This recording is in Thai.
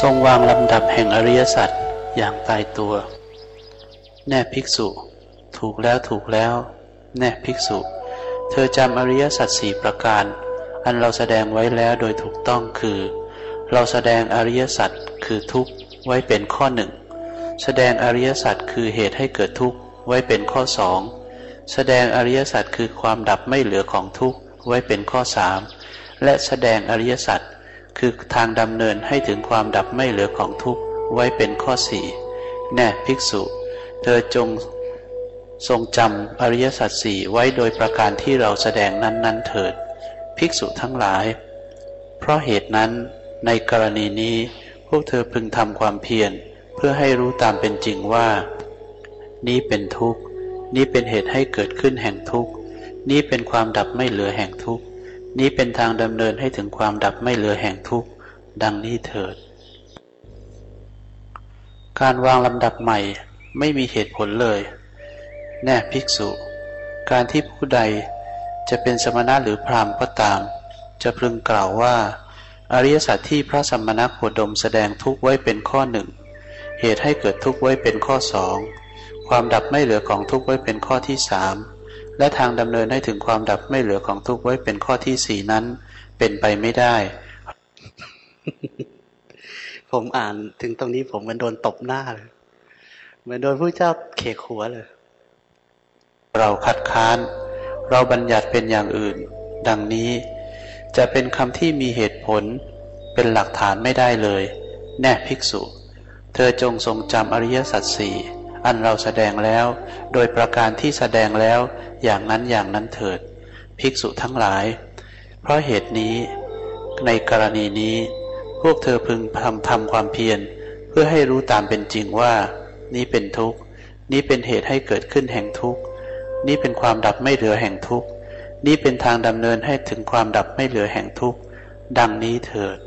ทรงวางลำดับแห่งอริยสัจอย่างตายตัว แน่ภิกษุ ถูกแล้วถูกแล้ว แน่ภิกษุ เธอจำอริยสัจสี่ประการ อันเราแสดงไว้แล้วโดยถูกต้องคือ เราแสดงอริยสัจคือทุกข์ไว้เป็นข้อหนึ่งแสดงอริยสัจคือเหตุให้เกิดทุกข์ไว้เป็นข้อสองแสดงอริยสัจคือความดับไม่เหลือของทุกข์ไว้เป็นข้อสามและแสดงอริยสัจ คือทางดำเนินให้ถึงความดับไม่เหลือของทุกข์ไว้เป็นข้อสี่แน่ภิกษุ เธอจงทรงจำอริยสัจสี่ไว้โดยประการที่เราแสดงนั้น ๆ เถิด ภิกษุทั้งหลาย เพราะเหตุนั้นในกรณีนี้พวกเธอพึงทำความเพียรเพื่อให้รู้ตามเป็นจริงว่า นี้เป็นทุกข์ นี้เป็นเหตุให้เกิดขึ้นแห่งทุกข์ นี้เป็นความดับไม่เหลือแห่งทุกข์ นี้เป็นทางดำเนินให้ถึงความดับไม่เหลือแห่งทุกข์ ดังนี้เถิด การวางลำดับใหม่ไม่มีเหตุผลเลย แน่ภิกษุ การที่ผู้ใดจะเป็นสมณะหรือพราหมณ์ก็ตาม จะพึงกล่าวว่า อริยสัจที่พระสมมาณโคดมแสดงทุกข์ไว้เป็นข้อหนึ่ง เหตุให้เกิดทุกข์ไว้เป็นข้อสอง ความดับไม่เหลือของทุกข์ไว้เป็นข้อที่สาม และทางดำเนินให้ถึงความดับไม่เหลือของทุกข์ไว้เป็นข้อที่สี่นั้น เป็นไปไม่ได้ ผมอ่านถึงตรงนี้ผมมันโดนตบหน้าเลยเหมือนโดนผู้เจ้าเขกหัวเลย เราคัดค้าน เราบัญญัติเป็นอย่างอื่น ดังนี้จะเป็นคำที่มีเหตุผล เป็นหลักฐานไม่ได้เลย แน่ภิกษุ เธอจงทรงจำอริยสัจสี่ อันเราแสดงแล้ว โดยประการที่แสดงแล้ว อย่างนั้นอย่างนั้นเถิด ภิกษุทั้งหลาย เพราะเหตุนี้ ในกรณีนี้ พวกเธอพึงทำทำความเพียร เพื่อให้รู้ตามเป็นจริงว่า นี้เป็นทุกข์ นี้เป็นเหตุให้เกิดขึ้นแห่งทุกข์ นี้เป็นความดับไม่เหลือแห่งทุกข์ นี้เป็นทางดำเนินให้ถึงความดับไม่เหลือแห่งทุกข์ ดังนี้เถิด